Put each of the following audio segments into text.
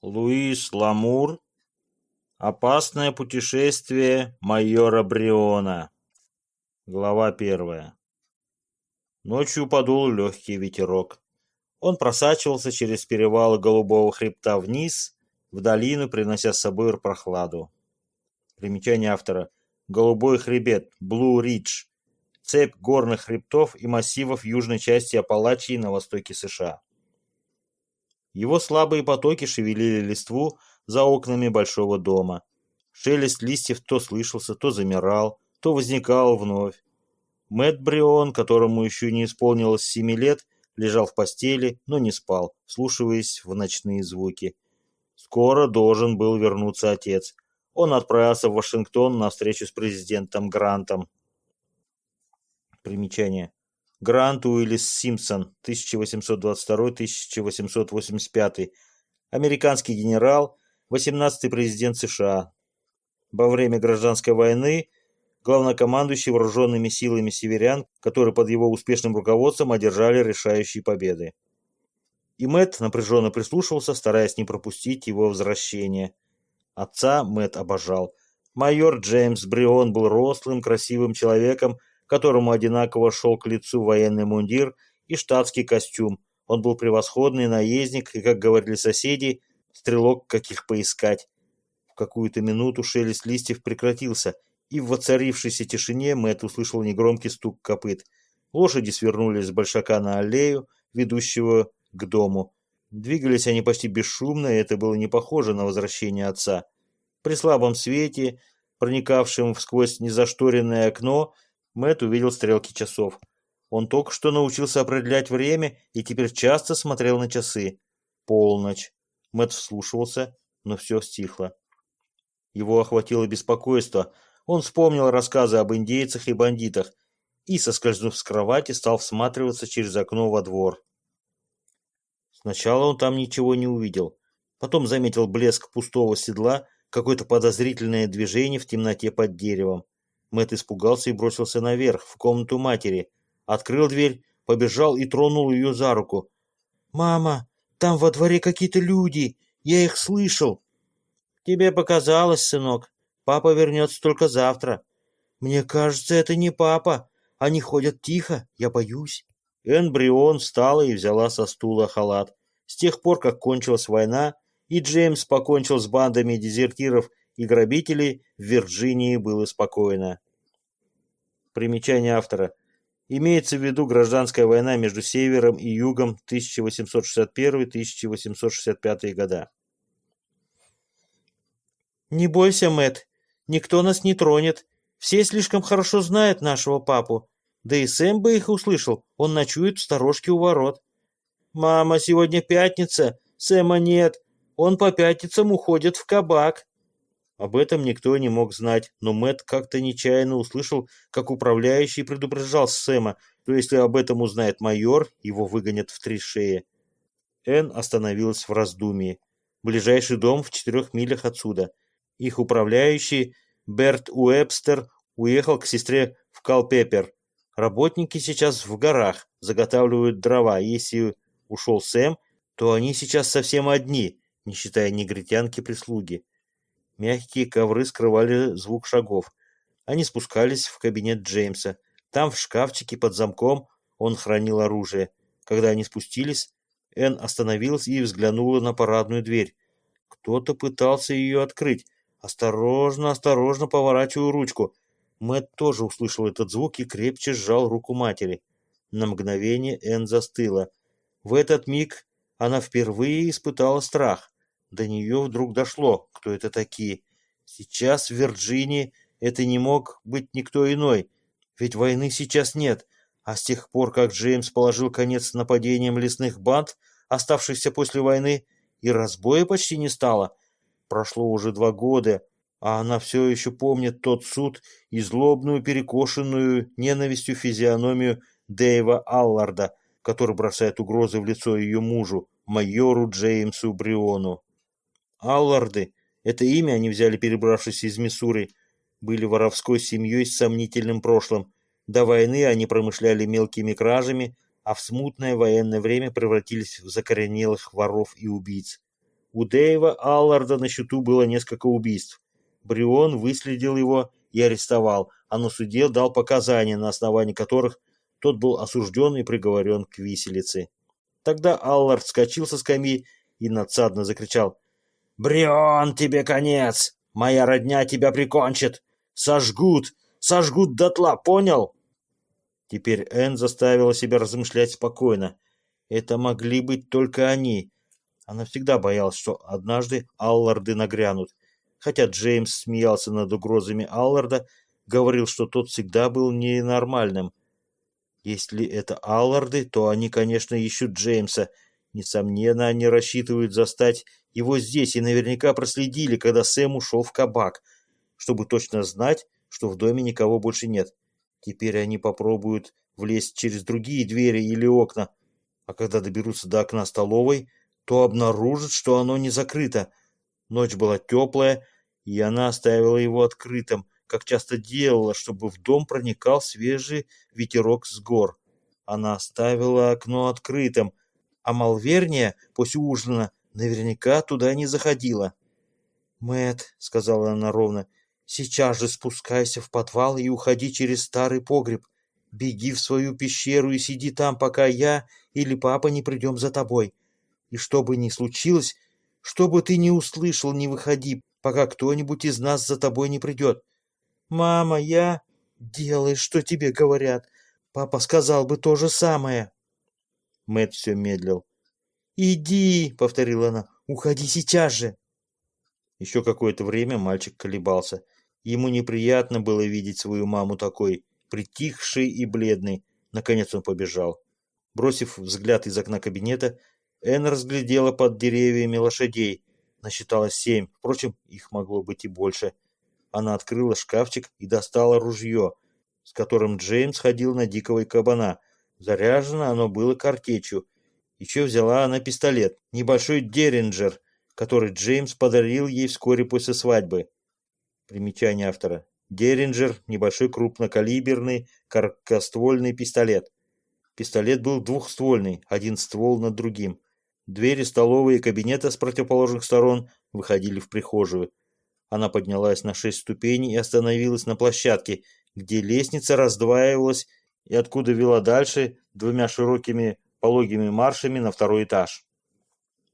Луис Ламур. Опасное путешествие майора Бриона. Глава первая. Ночью подул легкий ветерок. Он просачивался через перевалы Голубого хребта вниз, в долину, принося с собой прохладу. Примечание автора. Голубой хребет, Блу Ридж. Цепь горных хребтов и массивов южной части Апалачии на востоке США. Его слабые потоки шевелили листву за окнами большого дома. Шелест листьев то слышался, то замирал, то возникал вновь. Мэтт Брион, которому еще не исполнилось семи лет, лежал в постели, но не спал, слушаясь в ночные звуки. Скоро должен был вернуться отец. Он отправился в Вашингтон на встречу с президентом Грантом. Примечание. Грант Уиллис Симпсон, 1822-1885, американский генерал, 18-й президент США. Во время гражданской войны главнокомандующий вооруженными силами северян, которые под его успешным руководством одержали решающие победы. И Мэтт напряженно прислушивался, стараясь не пропустить его возвращение. Отца Мэтт обожал. Майор Джеймс Брион был рослым, красивым человеком, которому одинаково шел к лицу военный мундир и штатский костюм. Он был превосходный наездник и, как говорили соседи, стрелок каких поискать. В какую-то минуту шелест листьев прекратился, и в воцарившейся тишине Мэтт услышал негромкий стук копыт. Лошади свернули с большака на аллею, ведущего к дому. Двигались они почти бесшумно, и это было не похоже на возвращение отца. При слабом свете, проникавшем сквозь незашторенное окно, Мэт увидел стрелки часов. Он только что научился определять время и теперь часто смотрел на часы. Полночь. Мэт вслушивался, но все стихло. Его охватило беспокойство. Он вспомнил рассказы об индейцах и бандитах и, соскользнув с кровати, стал всматриваться через окно во двор. Сначала он там ничего не увидел. Потом заметил блеск пустого седла, какое-то подозрительное движение в темноте под деревом. Мэт испугался и бросился наверх, в комнату матери. Открыл дверь, побежал и тронул ее за руку. «Мама, там во дворе какие-то люди, я их слышал». «Тебе показалось, сынок. Папа вернется только завтра». «Мне кажется, это не папа. Они ходят тихо, я боюсь». Энн Брион встала и взяла со стула халат. С тех пор, как кончилась война, и Джеймс покончил с бандами дезертиров и грабителей в Вирджинии было спокойно. Примечание автора. Имеется в виду гражданская война между Севером и Югом 1861-1865 года. «Не бойся, Мэт, никто нас не тронет. Все слишком хорошо знают нашего папу. Да и Сэм бы их услышал, он ночует в сторожке у ворот». «Мама, сегодня пятница, Сэма нет, он по пятницам уходит в кабак». Об этом никто не мог знать, но Мэт как-то нечаянно услышал, как управляющий предупреждал Сэма, что если об этом узнает майор, его выгонят в три шеи. Энн остановилась в раздумье. Ближайший дом в четырех милях отсюда. Их управляющий, Берт Уэбстер, уехал к сестре в Калпепер. Работники сейчас в горах, заготавливают дрова. Если ушел Сэм, то они сейчас совсем одни, не считая негритянки-прислуги. Мягкие ковры скрывали звук шагов. Они спускались в кабинет Джеймса. Там, в шкафчике под замком, он хранил оружие. Когда они спустились, Энн остановилась и взглянула на парадную дверь. Кто-то пытался ее открыть. Осторожно, осторожно поворачиваю ручку. Мэтт тоже услышал этот звук и крепче сжал руку матери. На мгновение Энн застыла. В этот миг она впервые испытала страх. До нее вдруг дошло, кто это такие. Сейчас в Вирджинии это не мог быть никто иной, ведь войны сейчас нет, а с тех пор, как Джеймс положил конец нападениям лесных банд, оставшихся после войны, и разбоя почти не стало. Прошло уже два года, а она все еще помнит тот суд и злобную, перекошенную ненавистью физиономию Дэйва Алларда, который бросает угрозы в лицо ее мужу, майору Джеймсу Бриону. Алларды, это имя они взяли, перебравшись из Миссури, были воровской семьей с сомнительным прошлым. До войны они промышляли мелкими кражами, а в смутное военное время превратились в закоренелых воров и убийц. У Дэйва Алларда на счету было несколько убийств. Брион выследил его и арестовал, а на суде дал показания, на основании которых тот был осужден и приговорен к виселице. Тогда Аллард вскочил со скамьи и надсадно закричал «Брион, тебе конец! Моя родня тебя прикончит! Сожгут! Сожгут дотла, понял?» Теперь Энн заставила себя размышлять спокойно. Это могли быть только они. Она всегда боялась, что однажды Алларды нагрянут. Хотя Джеймс смеялся над угрозами Алларда, говорил, что тот всегда был ненормальным. Если это Алларды, то они, конечно, ищут Джеймса. Несомненно, они рассчитывают застать его здесь и наверняка проследили, когда Сэм ушел в кабак, чтобы точно знать, что в доме никого больше нет. Теперь они попробуют влезть через другие двери или окна, а когда доберутся до окна столовой, то обнаружат, что оно не закрыто. Ночь была теплая, и она оставила его открытым, как часто делала, чтобы в дом проникал свежий ветерок с гор. Она оставила окно открытым, а Малверния после ужина наверняка туда не заходила. Мэт, сказала она ровно, — «сейчас же спускайся в подвал и уходи через старый погреб. Беги в свою пещеру и сиди там, пока я или папа не придем за тобой. И что бы ни случилось, что бы ты ни услышал, не выходи, пока кто-нибудь из нас за тобой не придет. Мама, я... Делай, что тебе говорят. Папа сказал бы то же самое. Мэт все медлил. «Иди!» — повторила она. «Уходи сейчас же!» Еще какое-то время мальчик колебался. Ему неприятно было видеть свою маму такой, притихшей и бледной. Наконец он побежал. Бросив взгляд из окна кабинета, Энн разглядела под деревьями лошадей. Насчитала семь, впрочем, их могло быть и больше. Она открыла шкафчик и достала ружье, с которым Джеймс ходил на дикого кабана. Заряжено оно было картечью. Еще взяла она пистолет, небольшой Деринджер, который Джеймс подарил ей вскоре после свадьбы. Примечание автора. Деринджер – небольшой крупнокалиберный короткоствольный пистолет. Пистолет был двухствольный, один ствол над другим. Двери столовой и кабинета с противоположных сторон выходили в прихожую. Она поднялась на шесть ступеней и остановилась на площадке, где лестница раздваивалась и откуда вела дальше двумя широкими пологими маршами на второй этаж.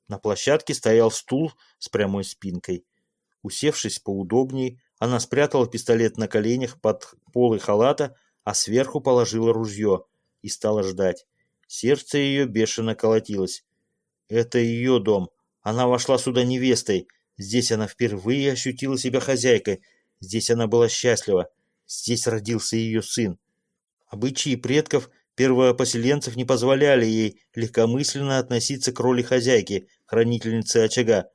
На площадке стоял стул с прямой спинкой. Усевшись поудобнее, она спрятала пистолет на коленях под полой халата, а сверху положила ружье и стала ждать. Сердце ее бешено колотилось. Это ее дом. Она вошла сюда невестой. Здесь она впервые ощутила себя хозяйкой. Здесь она была счастлива. Здесь родился ее сын. Обычаи предков первопоселенцев не позволяли ей легкомысленно относиться к роли хозяйки, хранительницы очага.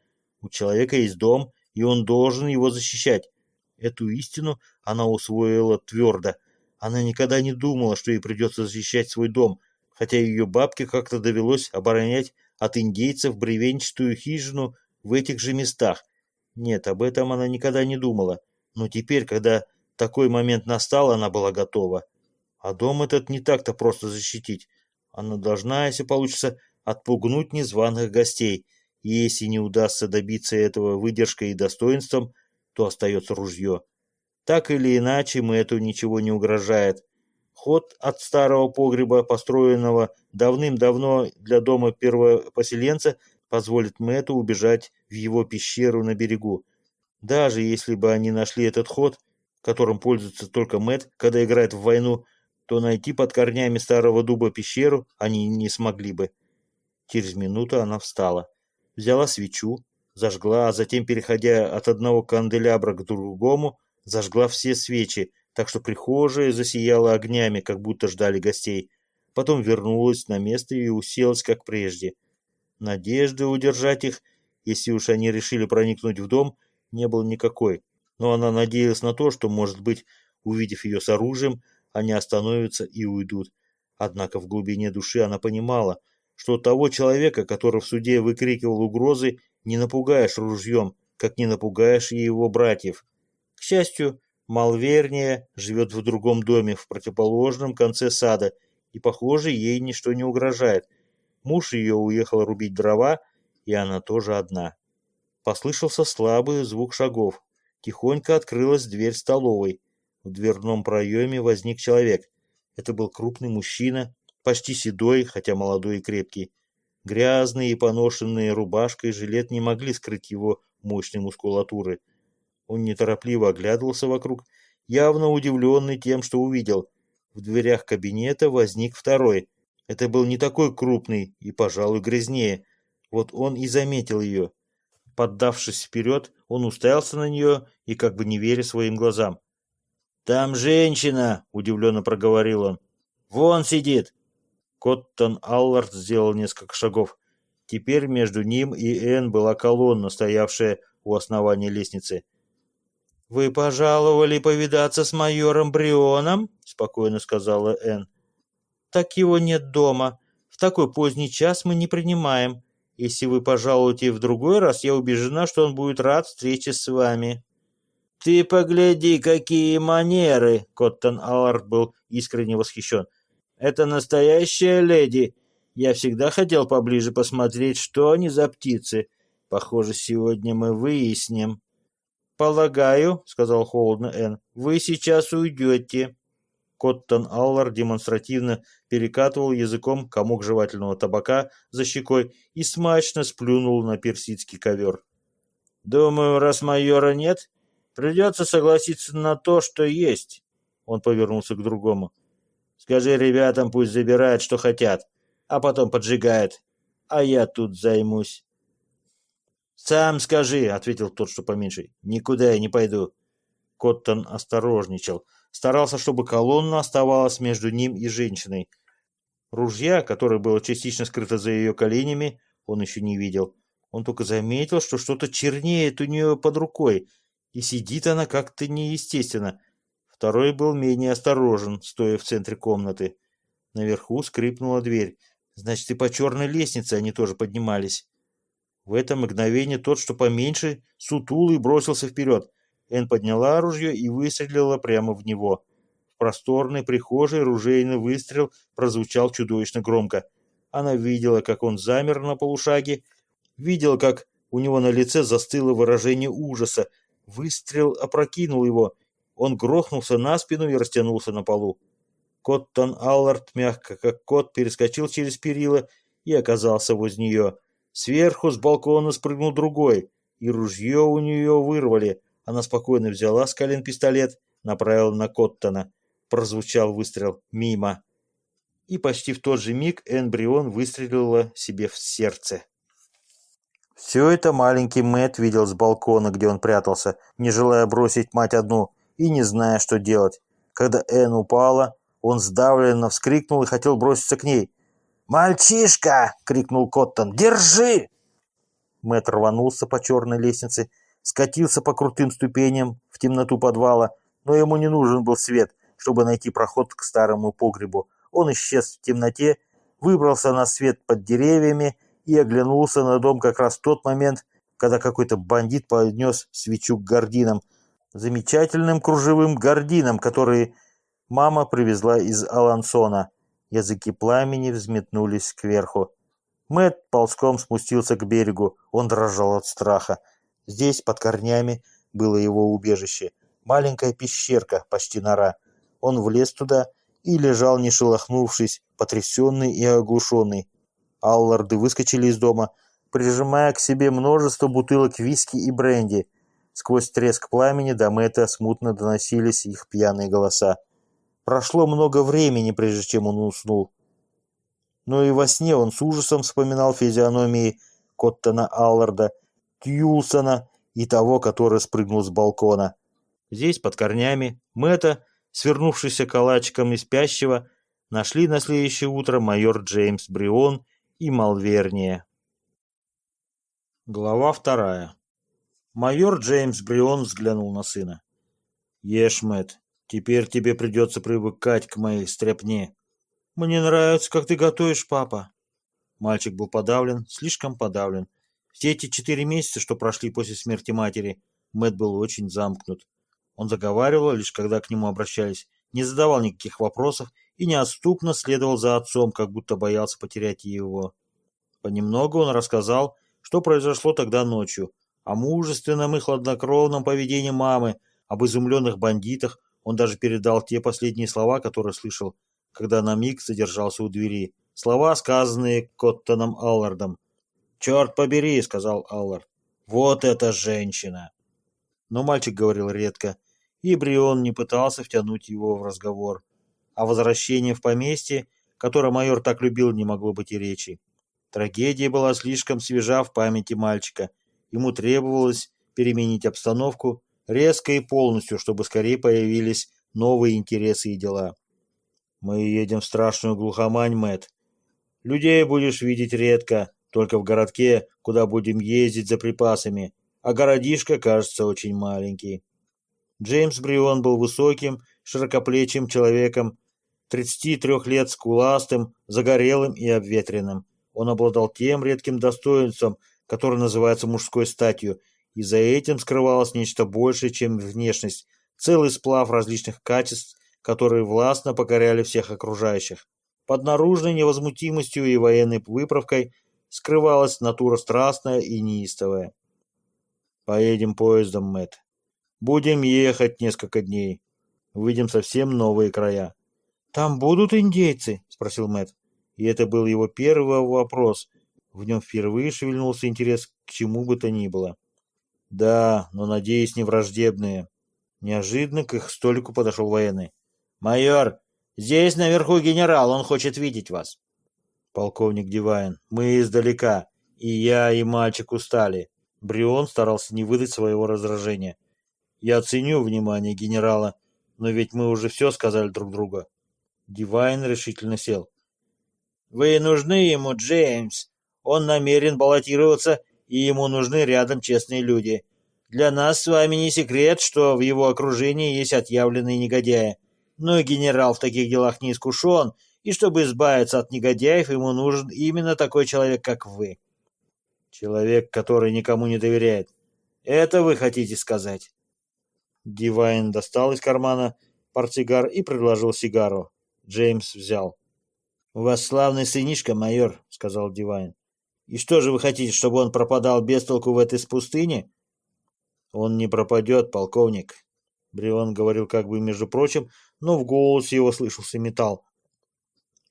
У человека есть дом, и он должен его защищать. Эту истину она усвоила твердо. Она никогда не думала, что ей придется защищать свой дом, хотя ее бабке как-то довелось оборонять от индейцев бревенчатую хижину в этих же местах. Нет, об этом она никогда не думала. Но теперь, когда такой момент настал, она была готова. А дом этот не так-то просто защитить. Она должна, если получится, отпугнуть незваных гостей. И если не удастся добиться этого выдержкой и достоинством, то остается ружье. Так или иначе, мы эту ничего не угрожает. Ход от старого погреба, построенного давным-давно для дома первопоселенца, позволит Мэтту убежать в его пещеру на берегу. Даже если бы они нашли этот ход, которым пользуется только Мэтт, когда играет в войну, то найти под корнями старого дуба пещеру они не смогли бы. Через минуту она встала, взяла свечу, зажгла, а затем, переходя от одного канделябра к другому, зажгла все свечи, так что прихожая засияла огнями, как будто ждали гостей. Потом вернулась на место и уселась, как прежде. Надежды удержать их, если уж они решили проникнуть в дом, не было никакой. Но она надеялась на то, что, может быть, увидев ее с оружием, они остановятся и уйдут. Однако в глубине души она понимала, что того человека, который в суде выкрикивал угрозы, не напугаешь ружьем, как не напугаешь и его братьев. К счастью, Малверния живет в другом доме в противоположном конце сада, и, похоже, ей ничто не угрожает. Муж ее уехал рубить дрова, и она тоже одна. Послышался слабый звук шагов. Тихонько открылась дверь столовой. В дверном проеме возник человек. Это был крупный мужчина, почти седой, хотя молодой и крепкий. Грязные и поношенные рубашка и жилет не могли скрыть его мощной мускулатуры. Он неторопливо оглядывался вокруг, явно удивленный тем, что увидел. В дверях кабинета возник второй. Это был не такой крупный и, пожалуй, грязнее. Вот он и заметил ее. Поддавшись вперед, он уставился на нее и как бы не веря своим глазам. «Там женщина!» — удивленно проговорил он. «Вон сидит!» Коттон Аллард сделал несколько шагов. Теперь между ним и Энн была колонна, стоявшая у основания лестницы. «Вы пожаловали повидаться с майором Брионом?» — спокойно сказала Энн. «Так его нет дома. В такой поздний час мы не принимаем. Если вы пожалуете в другой раз, я убеждена, что он будет рад встрече с вами». «Ты погляди, какие манеры!» — Коттон Аллард был искренне восхищен. «Это настоящая леди. Я всегда хотел поближе посмотреть, что они за птицы. Похоже, сегодня мы выясним». «Полагаю», — сказал холодно Энн, — «вы сейчас уйдете». Коттон Аллар демонстративно перекатывал языком комок жевательного табака за щекой и смачно сплюнул на персидский ковер. «Думаю, раз майора нет, придется согласиться на то, что есть». Он повернулся к другому. «Скажи ребятам, пусть забирают, что хотят, а потом поджигают, а я тут займусь». «Сам скажи», — ответил тот, что поменьше. «Никуда я не пойду». Коттон осторожничал. Старался, чтобы колонна оставалась между ним и женщиной. Ружья, которое было частично скрыто за ее коленями, он еще не видел. Он только заметил, что что-то чернеет у нее под рукой, и сидит она как-то неестественно. Второй был менее осторожен, стоя в центре комнаты. Наверху скрипнула дверь. Значит, и по черной лестнице они тоже поднимались. В это мгновение тот, что поменьше, сутулый, бросился вперед. Эн подняла оружие и выстрелила прямо в него. В просторной прихожей ружейный выстрел прозвучал чудовищно громко. Она видела, как он замер на полушаге, видела, как у него на лице застыло выражение ужаса. Выстрел опрокинул его. Он грохнулся на спину и растянулся на полу. Коттон Аллард, мягко как кот, перескочил через перила и оказался возле нее. Сверху с балкона спрыгнул другой, и ружье у нее вырвали. Она спокойно взяла с колен пистолет, направила на Коттона. Прозвучал выстрел мимо. И почти в тот же миг Энбрион выстрелила себе в сердце. Все это маленький Мэтт видел с балкона, где он прятался, не желая бросить мать одну и не зная, что делать. Когда Эн упала, он сдавленно вскрикнул и хотел броситься к ней. «Мальчишка!» — крикнул Коттон. «Держи!» Мэтт рванулся по черной лестнице, скатился по крутым ступеням в темноту подвала, но ему не нужен был свет, чтобы найти проход к старому погребу. Он исчез в темноте, выбрался на свет под деревьями и оглянулся на дом как раз в тот момент, когда какой-то бандит поднес свечу к гординам, замечательным кружевым гординам, которые мама привезла из Алансона. Языки пламени взметнулись кверху. Мэт ползком спустился к берегу. Он дрожал от страха. Здесь, под корнями, было его убежище. Маленькая пещерка, почти нора. Он влез туда и лежал, не шелохнувшись, потрясенный и оглушенный. Алларды выскочили из дома, прижимая к себе множество бутылок виски и бренди. Сквозь треск пламени до Мэтта смутно доносились их пьяные голоса. Прошло много времени, прежде чем он уснул. Но и во сне он с ужасом вспоминал физиономии Коттона Алларда, Тьюлсона и того, который спрыгнул с балкона. Здесь, под корнями, Мэтта, свернувшийся калачиком и спящего, нашли на следующее утро майор Джеймс Брион и Малверния. Глава вторая. Майор Джеймс Брион взглянул на сына. «Ешь, Мэтт, Теперь тебе придется привыкать к моей стряпне. Мне нравится, как ты готовишь, папа. Мальчик был подавлен, слишком подавлен. Все эти четыре месяца, что прошли после смерти матери, Мэтт был очень замкнут. Он заговаривал, лишь когда к нему обращались, не задавал никаких вопросов и неотступно следовал за отцом, как будто боялся потерять его. Понемногу он рассказал, что произошло тогда ночью. о мужественном и хладнокровном поведении мамы, об изумленных бандитах. Он даже передал те последние слова, которые слышал, когда на миг задержался у двери. Слова, сказанные Коттоном Аллардом. «Черт побери», — сказал Аллард. «Вот эта женщина!» Но мальчик говорил редко, и Брион не пытался втянуть его в разговор. О возвращении в поместье, которое майор так любил, не могло быть и речи. Трагедия была слишком свежа в памяти мальчика. Ему требовалось переменить обстановку резко и полностью, чтобы скорее появились новые интересы и дела. Мы едем в страшную глухомань, Мэт. Людей будешь видеть редко, только в городке, куда будем ездить за припасами, а городишко кажется очень маленький. Джеймс Брион был высоким, широкоплечим человеком, 33 лет скуластым, загорелым и обветренным. Он обладал тем редким достоинством, которое называется мужской статью, и за этим скрывалось нечто большее, чем внешность, целый сплав различных качеств, которые властно покоряли всех окружающих. Под наружной невозмутимостью и военной выправкой скрывалась натура страстная и неистовая. «Поедем поездом, Мэтт. Будем ехать несколько дней. Увидим совсем новые края». «Там будут индейцы?» — спросил Мэтт. И это был его первый вопрос. В нем впервые шевельнулся интерес к чему бы то ни было. «Да, но, надеюсь, не враждебные». Неожиданно к их столику подошел военный. «Майор, здесь наверху генерал, он хочет видеть вас». «Полковник Дивайн, мы издалека, и я, и мальчик устали». Брион старался не выдать своего раздражения. «Я ценю внимание генерала, но ведь мы уже все сказали друг другу». Дивайн решительно сел. «Вы нужны ему, Джеймс. Он намерен баллотироваться, и ему нужны рядом честные люди. Для нас с вами не секрет, что в его окружении есть отъявленные негодяи. Но генерал в таких делах не искушен, и чтобы избавиться от негодяев, ему нужен именно такой человек, как вы. Человек, который никому не доверяет. Это вы хотите сказать?» Дивайн достал из кармана портсигар и предложил сигару. Джеймс взял. «У вас славный сынишка, майор», — сказал Дивайн. «И что же вы хотите, чтобы он пропадал без толку в этой пустыне?» «Он не пропадет, полковник», — Брион говорил как бы между прочим, но в голосе его слышался металл.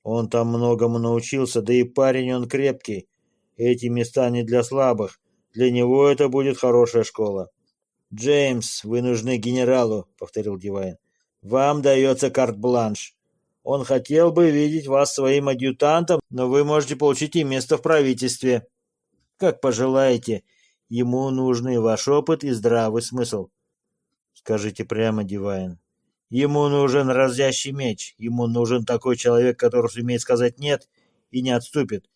«Он там многому научился, да и парень он крепкий. Эти места не для слабых. Для него это будет хорошая школа». «Джеймс, вы нужны генералу», — повторил Дивайн. «Вам дается карт-бланш. Он хотел бы видеть вас своим адъютантом, но вы можете получить и место в правительстве. Как пожелаете. Ему нужны ваш опыт и здравый смысл. Скажите прямо, Дивайн. Ему нужен разящий меч. Ему нужен такой человек, который сумеет сказать «нет» и не отступит.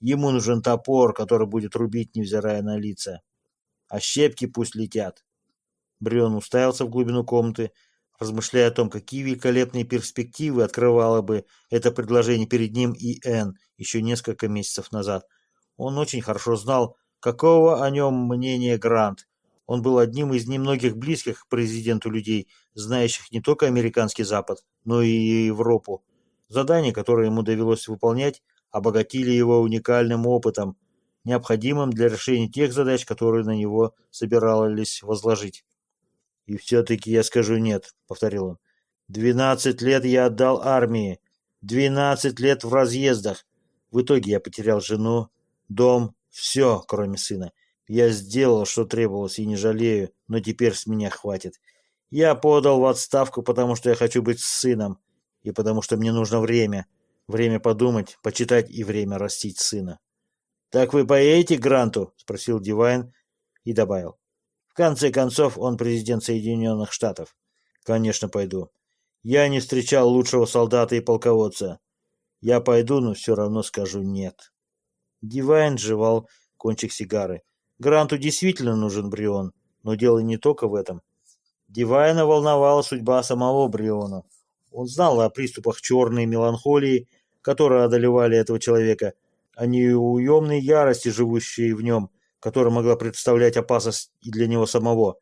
Ему нужен топор, который будет рубить, невзирая на лица. А щепки пусть летят. Брион уставился в глубину комнаты, размышляя о том, какие великолепные перспективы открывало бы это предложение перед ним и Энн еще несколько месяцев назад. Он очень хорошо знал, какого о нем мнения Грант. Он был одним из немногих близких к президенту людей, знающих не только американский Запад, но и Европу. Задания, которые ему довелось выполнять, обогатили его уникальным опытом, необходимым для решения тех задач, которые на него собирались возложить. «И все-таки я скажу нет», — повторил он. «Двенадцать лет я отдал армии. Двенадцать лет в разъездах. В итоге я потерял жену, дом, все, кроме сына. Я сделал, что требовалось, и не жалею, но теперь с меня хватит. Я подал в отставку, потому что я хочу быть с сыном, и потому что мне нужно время. Время подумать, почитать и время растить сына. «Так вы поедете к Гранту?» — спросил Дивайн и добавил в конце концов, он президент Соединенных Штатов. Конечно, пойду. Я не встречал лучшего солдата и полководца. Я пойду, но все равно скажу нет. Дивайн жевал кончик сигары. Гранту действительно нужен Брион, но дело не только в этом. Дивайна волновала судьба самого Бриона. Он знал о приступах черной меланхолии, которые одолевали этого человека, о неуемной ярости, живущей в нем, которая могла представлять опасность и для него самого.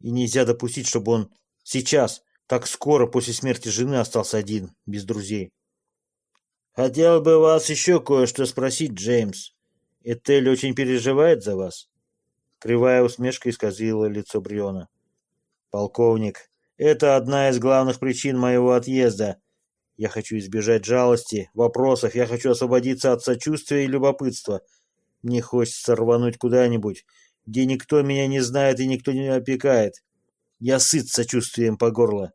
И нельзя допустить, чтобы он сейчас, так скоро после смерти жены, остался один, без друзей. «Хотел бы вас еще кое-что спросить, Джеймс. Этель очень переживает за вас?» Кривая усмешка исказила лицо Бриона. «Полковник, это одна из главных причин моего отъезда. Я хочу избежать жалости, вопросов, я хочу освободиться от сочувствия и любопытства. Мне хочется рвануть куда-нибудь, где никто меня не знает и никто не опекает. Я сыт сочувствием по горло.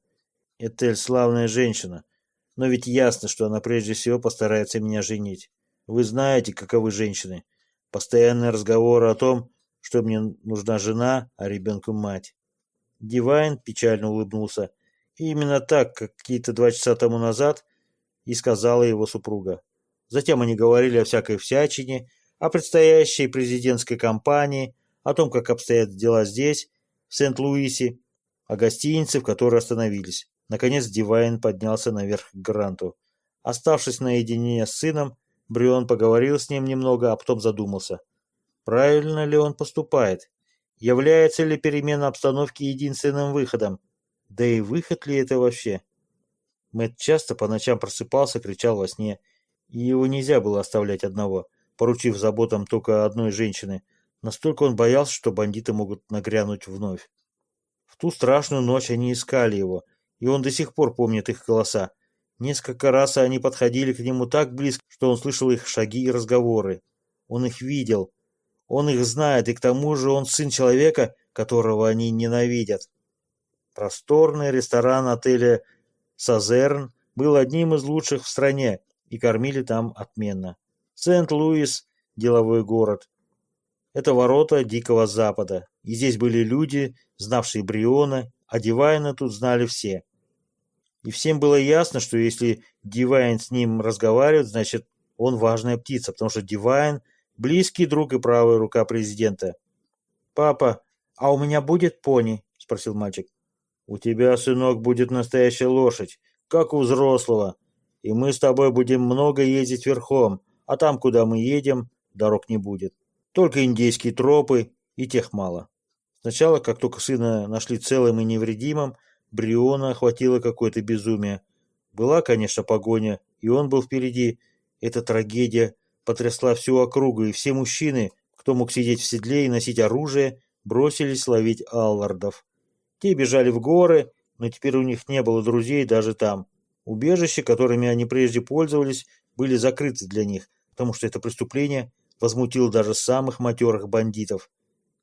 Этель славная женщина, но ведь ясно, что она прежде всего постарается меня женить. Вы знаете, каковы женщины. Постоянные разговоры о том, что мне нужна жена, а ребенку мать. Дивайн печально улыбнулся. И именно так, как какие-то два часа тому назад, и сказала его супруга. Затем они говорили о всякой всячине, о предстоящей президентской кампании, о том, как обстоят дела здесь, в Сент-Луисе, о гостинице, в которой остановились. Наконец Дивайн поднялся наверх к Гранту. Оставшись наедине с сыном, Брион поговорил с ним немного, а потом задумался. Правильно ли он поступает? Является ли перемена обстановки единственным выходом? Да и выход ли это вообще? Мэтт часто по ночам просыпался, кричал во сне, и его нельзя было оставлять одного, поручив заботам только одной женщины. Настолько он боялся, что бандиты могут нагрянуть вновь. В ту страшную ночь они искали его, и он до сих пор помнит их голоса. Несколько раз они подходили к нему так близко, что он слышал их шаги и разговоры. Он их видел. Он их знает, и к тому же он сын человека, которого они ненавидят. Просторный ресторан отеля «Сазерн» был одним из лучших в стране, и кормили там отменно. Сент-Луис – деловой город. Это ворота Дикого Запада, и здесь были люди, знавшие Бриона, а Дивайна тут знали все. И всем было ясно, что если Дивайн с ним разговаривает, значит, он важная птица, потому что Дивайн – близкий друг и правая рука президента. «Папа, а у меня будет пони?» – спросил мальчик. У тебя, сынок, будет настоящая лошадь, как у взрослого. И мы с тобой будем много ездить верхом, а там, куда мы едем, дорог не будет. Только индейские тропы, и тех мало. Сначала, как только сына нашли целым и невредимым, Бриона охватило какое-то безумие. Была, конечно, погоня, и он был впереди. Эта трагедия потрясла всю округу, и все мужчины, кто мог сидеть в седле и носить оружие, бросились ловить аллардов. Те бежали в горы, но теперь у них не было друзей даже там. Убежища, которыми они прежде пользовались, были закрыты для них, потому что это преступление возмутило даже самых матерых бандитов.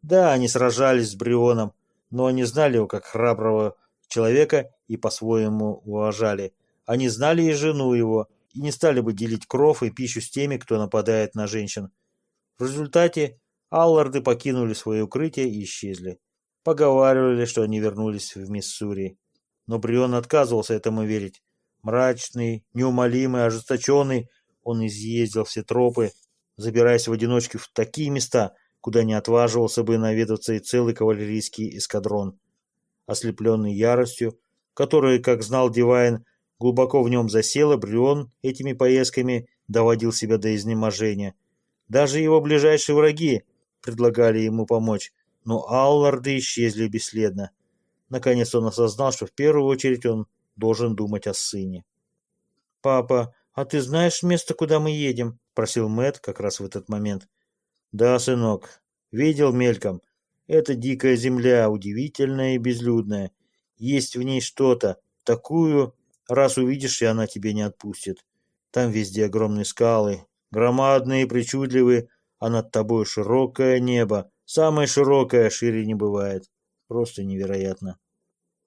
Да, они сражались с Брионом, но они знали его как храброго человека и по-своему уважали. Они знали и жену его, и не стали бы делить кров и пищу с теми, кто нападает на женщин. В результате Алларды покинули свое укрытие и исчезли. Поговаривали, что они вернулись в Миссури. Но Брион отказывался этому верить. Мрачный, неумолимый, ожесточенный, он изъездил все тропы, забираясь в одиночку в такие места, куда не отваживался бы наведаться и целый кавалерийский эскадрон. Ослепленный яростью, которая, как знал Дивайн, глубоко в нем засела, Брион этими поездками доводил себя до изнеможения. Даже его ближайшие враги предлагали ему помочь, но Алларды исчезли бесследно. Наконец он осознал, что в первую очередь он должен думать о сыне. «Папа, а ты знаешь место, куда мы едем?» – просил Мэт как раз в этот момент. «Да, сынок. Видел мельком. Это дикая земля, удивительная и безлюдная. Есть в ней что-то, такую, раз увидишь, и она тебе не отпустит. Там везде огромные скалы, громадные и причудливые, а над тобой широкое небо, Самое широкое шире не бывает. Просто невероятно.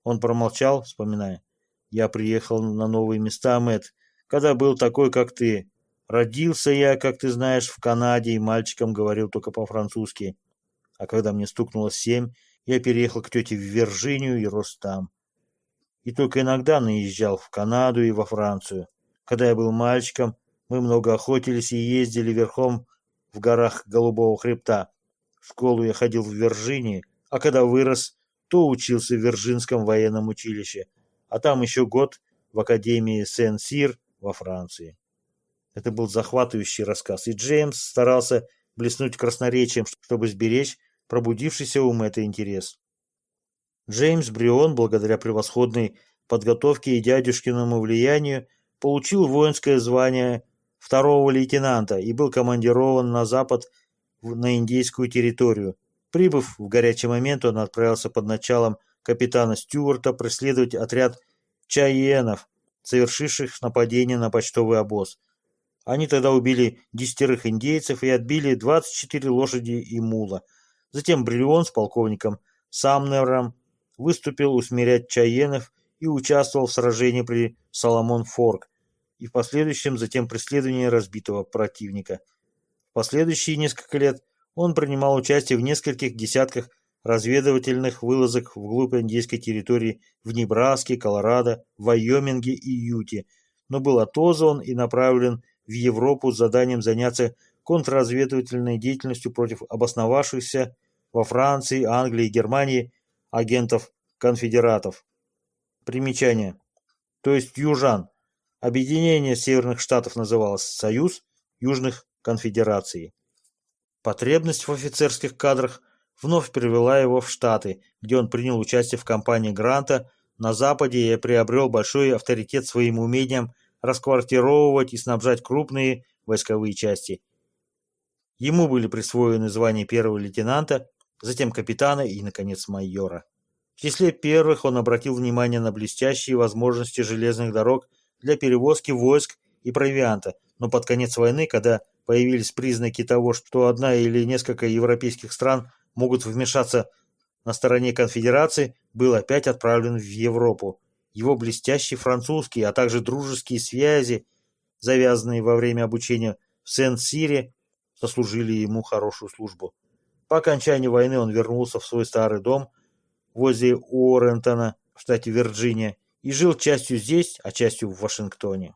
Он промолчал, вспоминая. Я приехал на новые места, Мэт, когда был такой, как ты. Родился я, как ты знаешь, в Канаде, и мальчиком говорил только по-французски. А когда мне стукнуло семь, я переехал к тете в Вирджинию и рос там. И только иногда наезжал в Канаду и во Францию. Когда я был мальчиком, мы много охотились и ездили верхом в горах Голубого хребта. В школу я ходил в Вирджинии, а когда вырос, то учился в Вирджинском военном училище, а там еще год в Академии Сен-Сир во Франции. Это был захватывающий рассказ, и Джеймс старался блеснуть красноречием, чтобы сберечь пробудившийся ум это интерес. Джеймс Брион, благодаря превосходной подготовке и дядюшкиному влиянию, получил воинское звание второго лейтенанта и был командирован на запад на индейскую территорию, Прибыв в горячий момент, он отправился под началом капитана Стюарта преследовать отряд чаенов, совершивших нападение на почтовый обоз. Они тогда убили десятерых индейцев и отбили 24 лошади и мула. Затем Бриллион с полковником Самнером выступил усмирять чаенов и участвовал в сражении при Соломон-Форк и в последующем затем преследовании разбитого противника. В последующие несколько лет он принимал участие в нескольких десятках разведывательных вылазок вглубь индейской территории в Небраске, Колорадо, Вайоминге и Юте, но был отозван и направлен в Европу с заданием заняться контрразведывательной деятельностью против обосновавшихся во Франции, Англии и Германии агентов-конфедератов. Примечание. То есть южан. Объединение Северных Штатов называлось Союз Южных Конфедераций. Потребность в офицерских кадрах вновь привела его в Штаты, где он принял участие в кампании Гранта на Западе и приобрел большой авторитет своим умением расквартировывать и снабжать крупные войсковые части. Ему были присвоены звания первого лейтенанта, затем капитана и, наконец, майора. В числе первых он обратил внимание на блестящие возможности железных дорог для перевозки войск и провианта, но под конец войны, когда появились признаки того, что одна или несколько европейских стран могут вмешаться на стороне конфедерации, был опять отправлен в Европу. Его блестящие французские, а также дружеские связи, завязанные во время обучения в Сент-Сире, сослужили ему хорошую службу. По окончании войны он вернулся в свой старый дом возле Уоррентона в штате Вирджиния и жил частью здесь, а частью в Вашингтоне.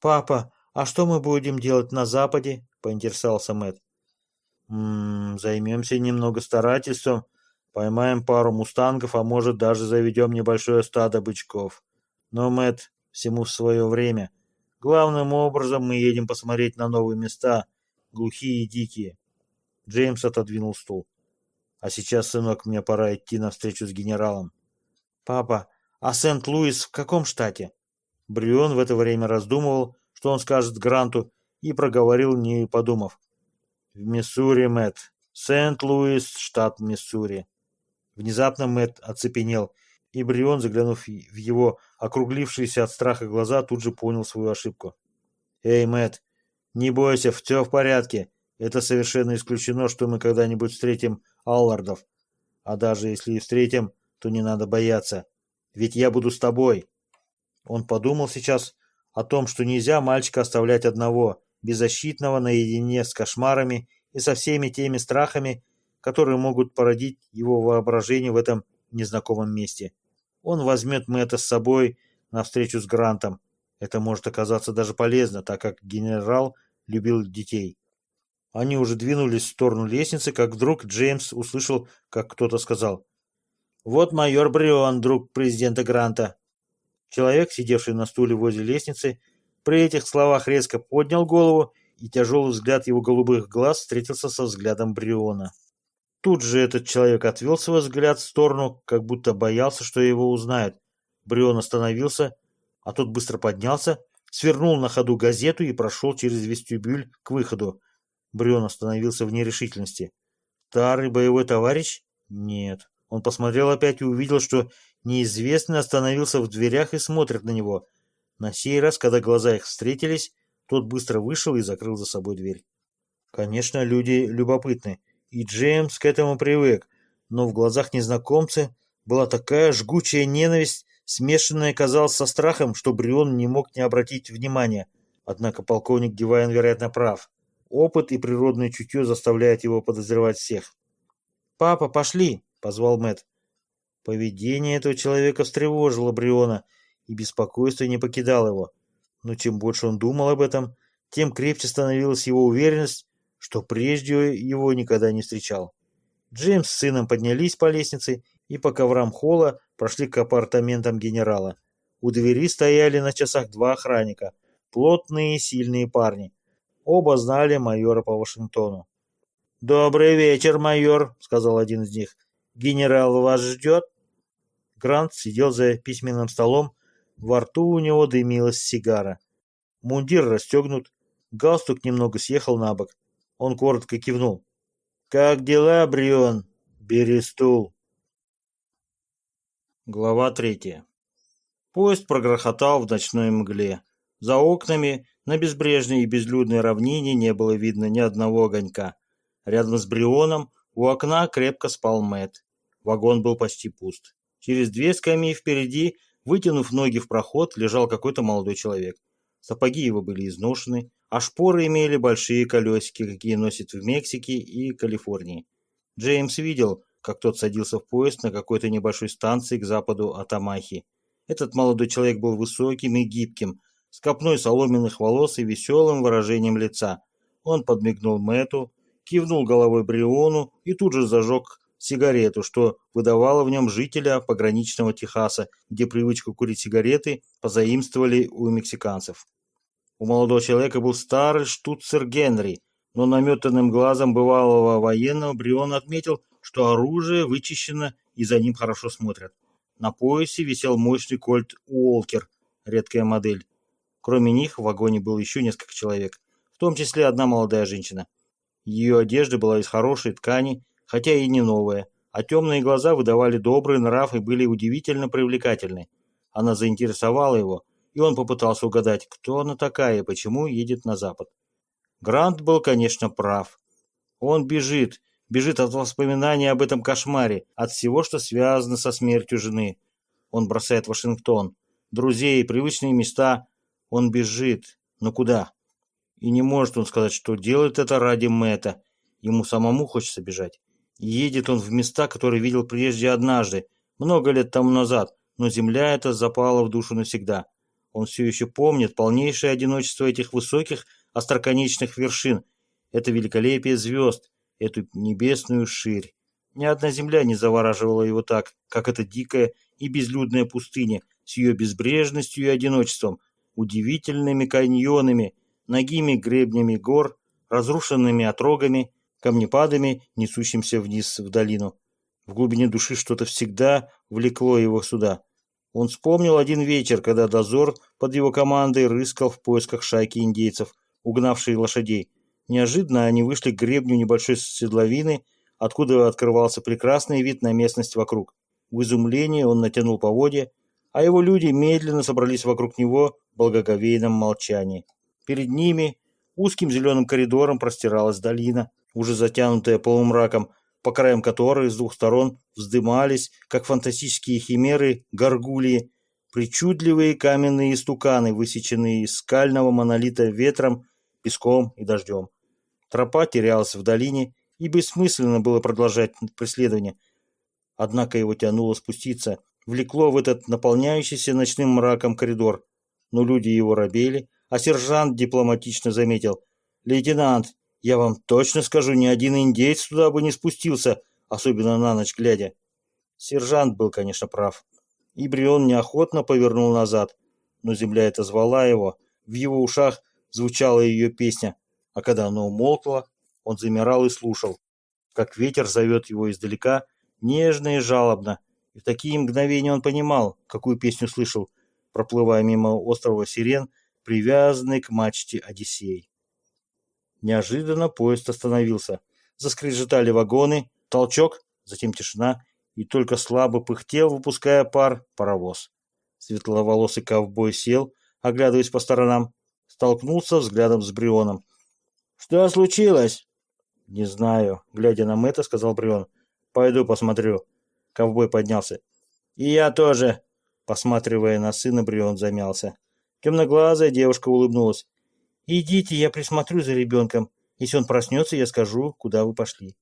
«Папа, а что мы будем делать на Западе?» — поинтересовался Мэтт. «М -м, «Займемся немного старательством, поймаем пару мустангов, а может даже заведем небольшое стадо бычков. Но, Мэтт, всему в свое время. Главным образом мы едем посмотреть на новые места, глухие и дикие». Джеймс отодвинул стул. «А сейчас, сынок, мне пора идти на встречу с генералом». «Папа, а Сент-Луис в каком штате?» Брион в это время раздумывал, что он скажет Гранту, и проговорил, не подумав. «В Миссури, Мэтт. Сент-Луис, штат Миссури». Внезапно Мэтт оцепенел, и Брион, заглянув в его округлившиеся от страха глаза, тут же понял свою ошибку. «Эй, Мэтт, не бойся, все в порядке. Это совершенно исключено, что мы когда-нибудь встретим Аллардов. А даже если и встретим, то не надо бояться. Ведь я буду с тобой. Он подумал сейчас о том, что нельзя мальчика оставлять одного, беззащитного, наедине с кошмарами и со всеми теми страхами, которые могут породить его воображение в этом незнакомом месте. Он возьмет Мэтта с собой на встречу с Грантом. Это может оказаться даже полезно, так как генерал любил детей. Они уже двинулись в сторону лестницы, как вдруг Джеймс услышал, как кто-то сказал «Вот майор Брион, друг президента Гранта». Человек, сидевший на стуле возле лестницы, при этих словах резко поднял голову, и тяжелый взгляд его голубых глаз встретился со взглядом Бриона. Тут же этот человек отвел свой взгляд в сторону, как будто боялся, что его узнают. Брион остановился, а тот быстро поднялся, свернул на ходу газету и прошел через вестибюль к выходу. Брион остановился в нерешительности. «Старый боевой товарищ? Нет». Он посмотрел опять и увидел, что неизвестный остановился в дверях и смотрит на него. На сей раз, когда глаза их встретились, тот быстро вышел и закрыл за собой дверь. Конечно, люди любопытны, и Джеймс к этому привык, но в глазах незнакомца была такая жгучая ненависть, смешанная, казалось, со страхом, что Брион не мог не обратить внимания. Однако полковник Дивайн, вероятно, прав. Опыт и природное чутье заставляют его подозревать всех. «Папа, пошли!» позвал Мэт. Поведение этого человека встревожило Бриона, и беспокойство не покидало его. Но чем больше он думал об этом, тем крепче становилась его уверенность, что прежде его никогда не встречал. Джеймс с сыном поднялись по лестнице и по коврам холла прошли к апартаментам генерала. У двери стояли на часах два охранника, плотные и сильные парни. Оба знали майора по Вашингтону. «Добрый вечер, майор», — сказал один из них. Генерал вас ждет?» Грант сидел за письменным столом, во рту у него дымилась сигара. Мундир расстегнут, галстук немного съехал на бок. Он коротко кивнул. «Как дела, Брион?» Бери стул. Глава третья. Поезд прогрохотал в ночной мгле. За окнами на безбрежной и безлюдной равнине не было видно ни одного огонька. Рядом с Брионом у окна крепко спал Мэт. Вагон был почти пуст. Через две скамьи впереди, вытянув ноги в проход, лежал какой-то молодой человек. Сапоги его были изношены, а шпоры имели большие колесики, какие носят в Мексике и Калифорнии. Джеймс видел, как тот садился в поезд на какой-то небольшой станции к западу от Амахи. Этот молодой человек был высоким и гибким, с копной соломенных волос и веселым выражением лица. Он подмигнул Мэту, кивнул головой Бриону и тут же зажег сигарету, что выдавало в нем жителя пограничного Техаса, где привычку курить сигареты позаимствовали у мексиканцев. У молодого человека был старый штуцер Генри, но наметанным глазом бывалого военного Брион отметил, что оружие вычищено и за ним хорошо смотрят. На поясе висел мощный кольт Уолкер, редкая модель. Кроме них в вагоне было еще несколько человек, в том числе одна молодая женщина. Ее одежда была из хорошей ткани, хотя и не новая, а темные глаза выдавали добрый нрав и были удивительно привлекательны. Она заинтересовала его, и он попытался угадать, кто она такая и почему едет на запад. Грант был, конечно, прав. Он бежит, бежит от воспоминаний об этом кошмаре, от всего, что связано со смертью жены. Он бросает Вашингтон, друзей, привычные места, он бежит. Но куда? И не может он сказать, что делает это ради Мэтта. Ему самому хочется бежать. Едет он в места, которые видел прежде однажды, много лет тому назад, но земля эта запала в душу навсегда. Он все еще помнит полнейшее одиночество этих высоких остроконечных вершин, это великолепие звезд, эту небесную ширь. Ни одна земля не завораживала его так, как эта дикая и безлюдная пустыня с ее безбрежностью и одиночеством, удивительными каньонами, ногими гребнями гор, разрушенными отрогами, камнепадами, несущимся вниз в долину. В глубине души что-то всегда влекло его сюда. Он вспомнил один вечер, когда дозор под его командой рыскал в поисках шайки индейцев, угнавшей лошадей. Неожиданно они вышли к гребню небольшой седловины, откуда открывался прекрасный вид на местность вокруг. В изумлении он натянул поводья, а его люди медленно собрались вокруг него в благоговейном молчании. Перед ними узким зеленым коридором простиралась долина, уже затянутая полумраком, по краям которой с двух сторон вздымались, как фантастические химеры, горгулии, причудливые каменные истуканы, высеченные из скального монолита ветром, песком и дождем. Тропа терялась в долине, и бессмысленно было продолжать преследование. Однако его тянуло спуститься, влекло в этот наполняющийся ночным мраком коридор. Но люди его робели, а сержант дипломатично заметил. «Лейтенант, я вам точно скажу, ни один индейец туда бы не спустился, особенно на ночь глядя». Сержант был, конечно, прав. И Брион неохотно повернул назад, но земля эта звала его, в его ушах звучала ее песня, а когда она умолкла, он замирал и слушал, как ветер зовет его издалека, нежно и жалобно, и в такие мгновения он понимал, какую песню слышал, проплывая мимо острова Сирен привязанный к мачте Одиссей. Неожиданно поезд остановился. Заскрежетали вагоны, толчок, затем тишина, и только слабо пыхтел, выпуская пар, паровоз. Светловолосый ковбой сел, оглядываясь по сторонам, столкнулся взглядом с Брионом. «Что случилось?» «Не знаю», — глядя на Мэтта, сказал Брион. «Пойду посмотрю». Ковбой поднялся. «И я тоже», — посматривая на сына, Брион замялся. Темноглазая девушка улыбнулась. «Идите, я присмотрю за ребенком. Если он проснется, я скажу, куда вы пошли».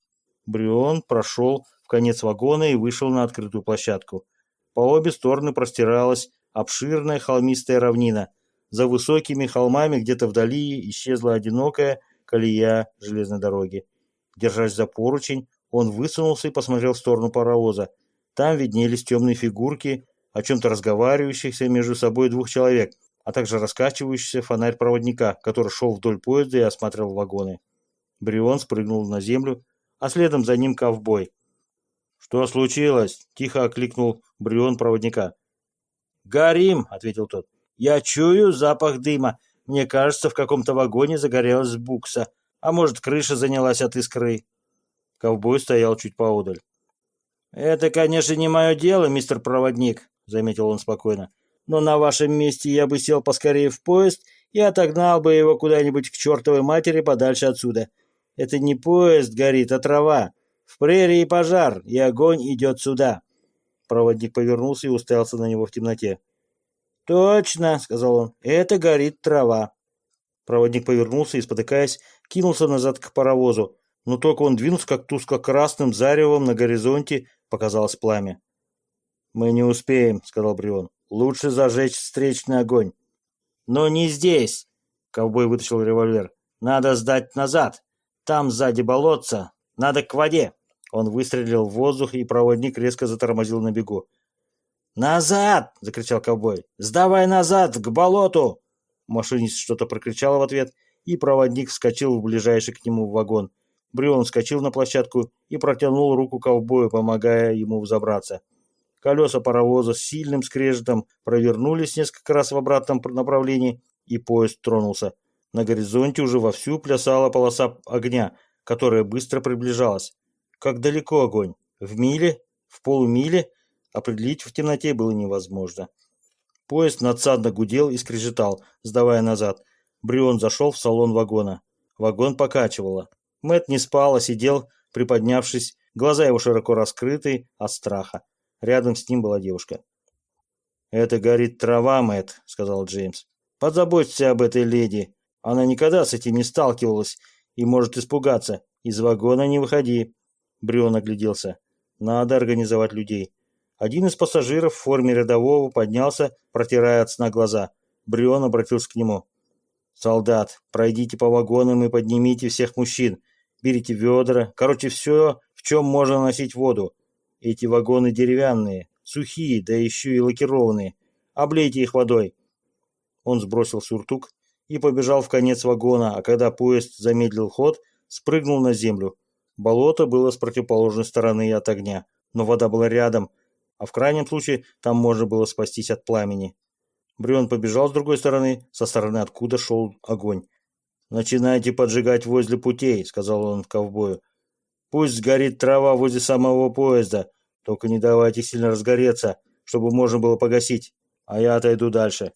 Брион прошел в конец вагона и вышел на открытую площадку. По обе стороны простиралась обширная холмистая равнина. За высокими холмами где-то вдали исчезла одинокая колея железной дороги. Держась за поручень, он высунулся и посмотрел в сторону паровоза. Там виднелись темные фигурки, о чем-то разговаривающихся между собой двух человек а также раскачивающийся фонарь проводника, который шел вдоль поезда и осматривал вагоны. Брион спрыгнул на землю, а следом за ним ковбой. «Что случилось?» – тихо окликнул Брион проводника. «Горим!» – ответил тот. «Я чую запах дыма. Мне кажется, в каком-то вагоне загорелась букса. А может, крыша занялась от искры?» Ковбой стоял чуть поодаль. «Это, конечно, не мое дело, мистер проводник», — заметил он спокойно. «Но на вашем месте я бы сел поскорее в поезд и отогнал бы его куда-нибудь к чертовой матери подальше отсюда. Это не поезд горит, а трава. В прерии пожар, и огонь идет сюда». Проводник повернулся и уставился на него в темноте. «Точно», — сказал он, — «это горит трава». Проводник повернулся и, спотыкаясь, кинулся назад к паровозу. Но только он двинулся, как тускло-красным заревом на горизонте показалось пламя. «Мы не успеем», — сказал Брион. «Лучше зажечь встречный огонь». «Но не здесь!» — ковбой вытащил револьвер. «Надо сдать назад. Там сзади болотца. Надо к воде». Он выстрелил в воздух, и проводник резко затормозил на бегу. «Назад!» — закричал ковбой. «Сдавай назад, к болоту!» Машинист что-то прокричал в ответ, и проводник вскочил в ближайший к нему вагон. Брион вскочил на площадку и протянул руку ковбою, помогая ему взобраться. Колеса паровоза с сильным скрежетом провернулись несколько раз в обратном направлении, и поезд тронулся. На горизонте уже вовсю плясала полоса огня, которая быстро приближалась. Как далеко огонь? В миле? В полумиле? Определить в темноте было невозможно. Поезд надсадно гудел и скрежетал, сдавая назад. Брион зашел в салон вагона. Вагон покачивало. Мэт не спал, а сидел, приподнявшись, глаза его широко раскрыты от страха. Рядом с ним была девушка. «Это горит трава, Мэт, сказал Джеймс. «Позаботься об этой леди. Она никогда с этим не сталкивалась и может испугаться. Из вагона не выходи». Брион огляделся. «Надо организовать людей». Один из пассажиров в форме рядового поднялся, протирая от сна глаза. Брион обратился к нему. «Солдат, пройдите по вагонам и поднимите всех мужчин берите ведра, короче, все, в чем можно носить воду. Эти вагоны деревянные, сухие, да еще и лакированные. Облейте их водой. Он сбросил сюртук и побежал в конец вагона, а когда поезд замедлил ход, спрыгнул на землю. Болото было с противоположной стороны от огня, но вода была рядом, а в крайнем случае там можно было спастись от пламени. Брион побежал с другой стороны, со стороны откуда шел огонь. «Начинайте поджигать возле путей», — сказал он ковбою. «Пусть сгорит трава возле самого поезда, только не давайте сильно разгореться, чтобы можно было погасить, а я отойду дальше».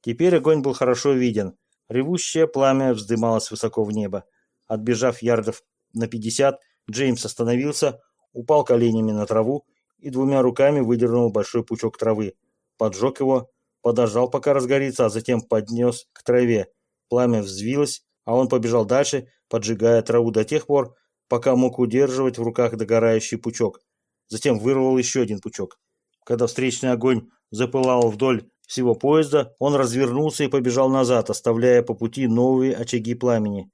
Теперь огонь был хорошо виден. Ревущее пламя вздымалось высоко в небо. Отбежав ярдов на пятьдесят, Джеймс остановился, упал коленями на траву и двумя руками выдернул большой пучок травы. Поджег его, подождал, пока разгорится, а затем поднес к траве. Пламя взвилось, а он побежал дальше, поджигая траву до тех пор, пока мог удерживать в руках догорающий пучок. Затем вырвал еще один пучок. Когда встречный огонь запылал вдоль всего поезда, он развернулся и побежал назад, оставляя по пути новые очаги пламени.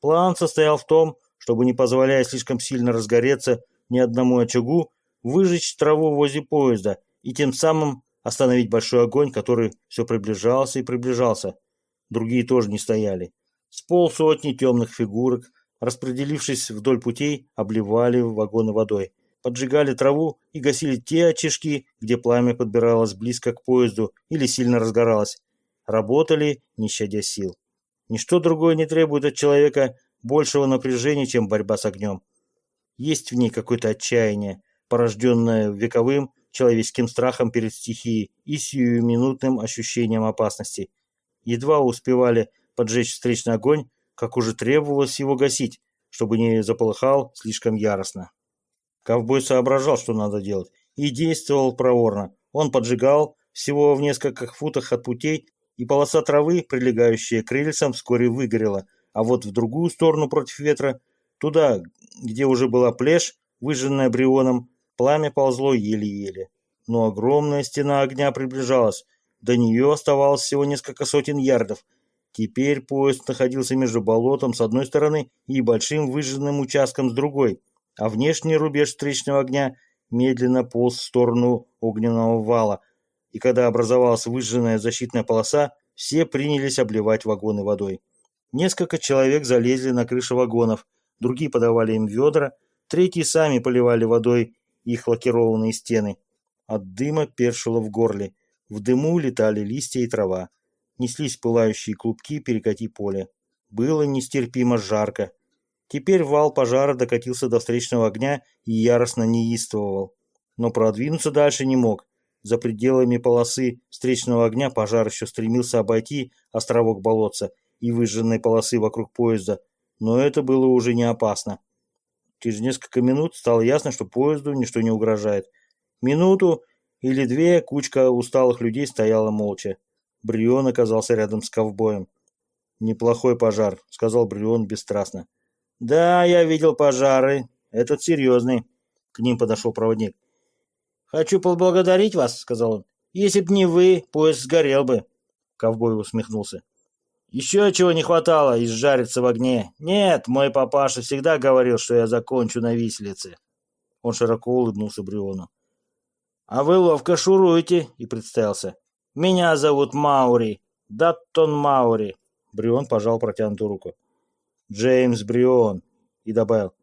План состоял в том, чтобы, не позволяя слишком сильно разгореться ни одному очагу, выжечь траву возле поезда и тем самым остановить большой огонь, который все приближался и приближался. Другие тоже не стояли. С полсотни темных фигурок, распределившись вдоль путей, обливали вагоны водой, поджигали траву и гасили те очишки, где пламя подбиралось близко к поезду или сильно разгоралось. Работали, не щадя сил. Ничто другое не требует от человека большего напряжения, чем борьба с огнем. Есть в ней какое-то отчаяние, порожденное вековым человеческим страхом перед стихией и сиюминутным ощущением опасности – едва успевали поджечь встречный огонь, как уже требовалось его гасить, чтобы не заполыхал слишком яростно. Ковбой соображал, что надо делать, и действовал проворно. Он поджигал всего в нескольких футах от путей, и полоса травы, прилегающая к рельсам, вскоре выгорела, а вот в другую сторону против ветра, туда, где уже была плешь, выжженная брионом, пламя ползло еле-еле. Но огромная стена огня приближалась, до нее оставалось всего несколько сотен ярдов. Теперь поезд находился между болотом с одной стороны и большим выжженным участком с другой, а внешний рубеж встречного огня медленно полз в сторону огненного вала. И когда образовалась выжженная защитная полоса, все принялись обливать вагоны водой. Несколько человек залезли на крыши вагонов, другие подавали им ведра, третьи сами поливали водой их лакированные стены. От дыма першило в горле. В дыму летали листья и трава. Неслись пылающие клубки перекати поля. Было нестерпимо жарко. Теперь вал пожара докатился до встречного огня и яростно неистовывал. но продвинуться дальше не мог. За пределами полосы встречного огня пожар еще стремился обойти островок болотца и выжженной полосы вокруг поезда, но это было уже не опасно. Через несколько минут стало ясно, что поезду ничто не угрожает. Минуту или две кучка усталых людей стояла молча. Брион оказался рядом с ковбоем. «Неплохой пожар», — сказал Брион бесстрастно. «Да, я видел пожары. Этот серьезный». К ним подошел проводник. «Хочу поблагодарить вас», — сказал он. «Если б не вы, поезд сгорел бы». Ковбой усмехнулся. «Еще чего не хватало, изжариться в огне. Нет, мой папаша всегда говорил, что я закончу на виселице». Он широко улыбнулся Бриону. «А вы ловко шуруете», — и представился. «Меня зовут Маури, Даттон Маури». Брион пожал протянутую руку. «Джеймс Брион», и добавил.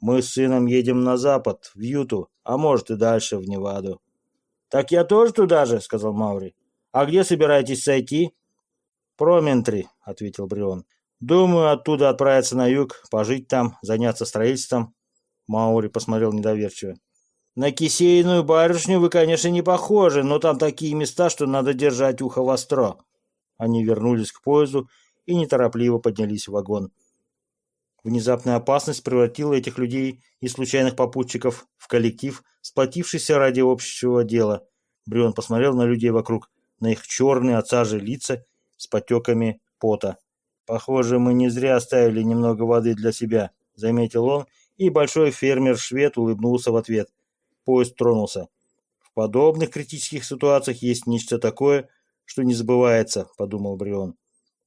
Мы с сыном едем на запад, в Юту, а может и дальше, в Неваду. «Так я тоже туда же», — сказал Маури. «А где собираетесь сойти?» «Проментри», — ответил Брион. «Думаю, оттуда отправиться на юг, пожить там, заняться строительством». Маури посмотрел недоверчиво. «На кисейную барышню вы, конечно, не похожи, но там такие места, что надо держать ухо востро». Они вернулись к поезду и неторопливо поднялись в вагон. Внезапная опасность превратила этих людей и случайных попутчиков в коллектив, сплотившийся ради общего дела. Брион посмотрел на людей вокруг, на их черные от сажи лица с потеками пота. «Похоже, мы не зря оставили немного воды для себя», — заметил он, и большой фермер-швед улыбнулся в ответ. Поезд тронулся. «В подобных критических ситуациях есть нечто такое, что не забывается», — подумал Брион.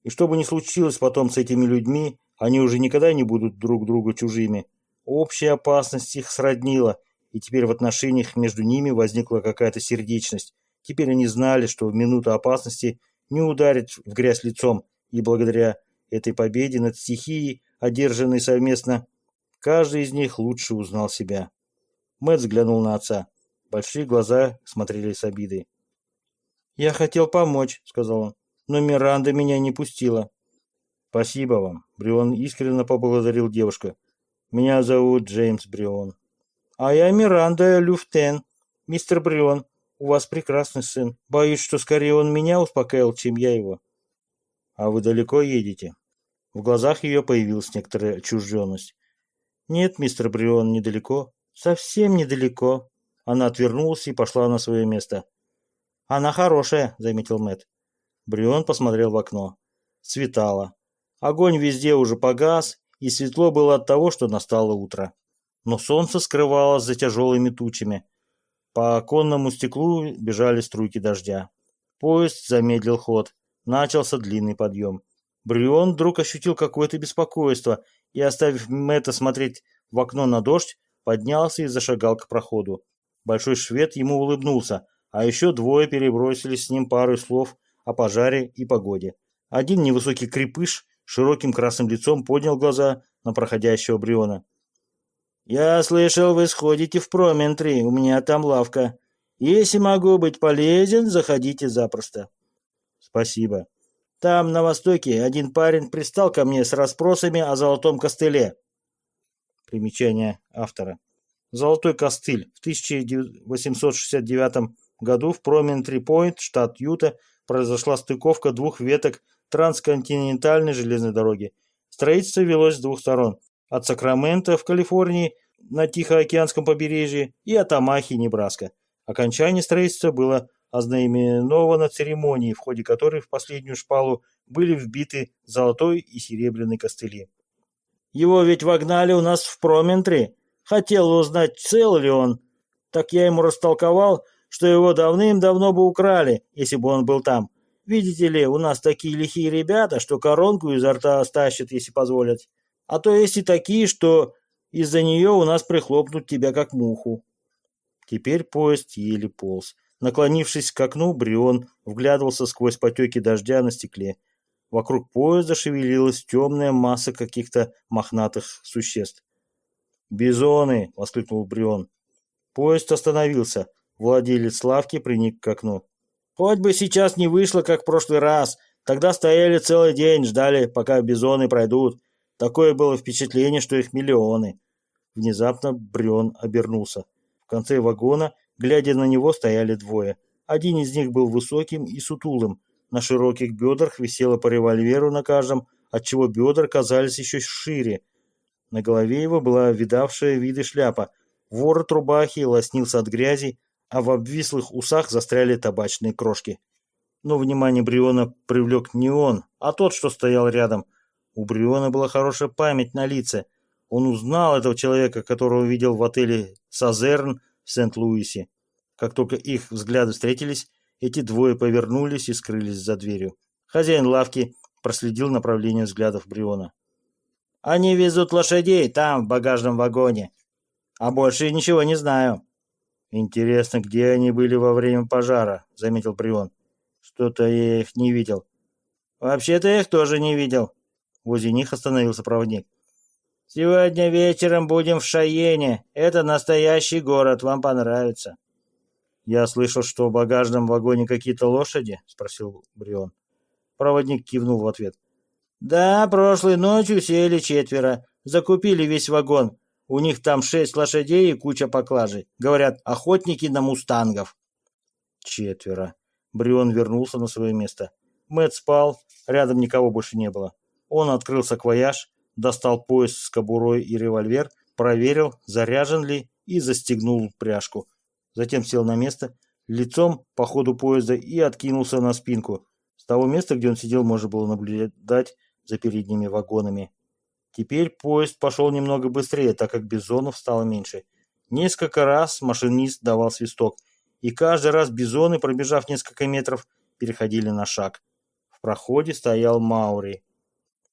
«И что бы ни случилось потом с этими людьми, они уже никогда не будут друг другу чужими. Общая опасность их сроднила, и теперь в отношениях между ними возникла какая-то сердечность. Теперь они знали, что в минуту опасности не ударить в грязь лицом, и благодаря этой победе над стихией, одержанной совместно, каждый из них лучше узнал себя. Мэтт взглянул на отца. Большие глаза смотрели с обидой. «Я хотел помочь», — сказал он, — «но Миранда меня не пустила». «Спасибо вам», — Брион искренне поблагодарил девушку. «Меня зовут Джеймс Брион». «А я Миранда Люфтен. Мистер Брион, у вас прекрасный сын. Боюсь, что скорее он меня успокоил, чем я его». «А вы далеко едете?» В глазах ее появилась некоторая отчужденность. «Нет, мистер Брион, недалеко. Совсем недалеко». Она отвернулась и пошла на свое место. «Она хорошая», — заметил Мэтт. Брион посмотрел в окно. Светало. Огонь везде уже погас, и светло было от того, что настало утро. Но солнце скрывалось за тяжелыми тучами. По оконному стеклу бежали струйки дождя. Поезд замедлил ход. Начался длинный подъем. Брион вдруг ощутил какое-то беспокойство и, оставив Мэтта смотреть в окно на дождь, поднялся и зашагал к проходу. Большой швед ему улыбнулся, а еще двое перебросились с ним пару слов о пожаре и погоде. Один невысокий крепыш широким красным лицом поднял глаза на проходящего Бриона. «Я слышал, вы сходите в Проментри, у меня там лавка. Если могу быть полезен, заходите запросто». «Спасибо». «Там, на востоке, один парень пристал ко мне с расспросами о золотом костыле». Примечание автора. Золотой костыль. В 1869 году в Проментри-Пойнт, штат Юта, произошла стыковка двух веток трансконтинентальной железной дороги. Строительство велось с двух сторон. От Сакрамента в Калифорнии на Тихоокеанском побережье и от Амахи, Небраска. Окончание строительства было ознаменовано церемонией, в ходе которой в последнюю шпалу были вбиты золотой и серебряный костыли. «Его ведь вогнали у нас в Проментри. Хотел узнать, цел ли он. Так я ему растолковал, что его давным-давно бы украли, если бы он был там. Видите ли, у нас такие лихие ребята, что коронку изо рта стащат, если позволят. А то есть и такие, что из-за нее у нас прихлопнут тебя как муху. Теперь поезд еле полз. Наклонившись к окну, Брион вглядывался сквозь потеки дождя на стекле. Вокруг поезда шевелилась темная масса каких-то мохнатых существ. «Бизоны!» — воскликнул Брион. Поезд остановился. Владелец лавки приник к окну. Хоть бы сейчас не вышло, как в прошлый раз. Тогда стояли целый день, ждали, пока бизоны пройдут. Такое было впечатление, что их миллионы. Внезапно Брен обернулся. В конце вагона Глядя на него, стояли двое. Один из них был высоким и сутулым. На широких бедрах висело по револьверу на каждом, отчего бедра казались еще шире. На голове его была видавшая виды шляпа. Ворот рубахи лоснился от грязи, а в обвислых усах застряли табачные крошки. Но внимание Бриона привлек не он, а тот, что стоял рядом. У Бриона была хорошая память на лице. Он узнал этого человека, которого видел в отеле «Сазерн» в Сент-Луисе. Как только их взгляды встретились, эти двое повернулись и скрылись за дверью. Хозяин лавки проследил направление взглядов Бриона. «Они везут лошадей там, в багажном вагоне. А больше ничего не знаю». «Интересно, где они были во время пожара?» — заметил Брион. «Что-то я их не видел». «Вообще-то я их тоже не видел». Возле них остановился проводник. «Сегодня вечером будем в Шайене. Это настоящий город, вам понравится». «Я слышал, что в багажном вагоне какие-то лошади?» — спросил Брион. Проводник кивнул в ответ. «Да, прошлой ночью сели четверо. Закупили весь вагон. У них там шесть лошадей и куча поклажей. Говорят, охотники на мустангов». «Четверо». Брион вернулся на свое место. Мэт спал, рядом никого больше не было. Он открыл саквояж, достал пояс с кобурой и револьвер, проверил, заряжен ли, и застегнул пряжку. Затем сел на место, лицом по ходу поезда и откинулся на спинку. С того места, где он сидел, можно было наблюдать за передними вагонами. Теперь поезд пошел немного быстрее, так как бизонов стало меньше. Несколько раз машинист давал свисток, и каждый раз бизоны, пробежав несколько метров, переходили на шаг. В проходе стоял Маури.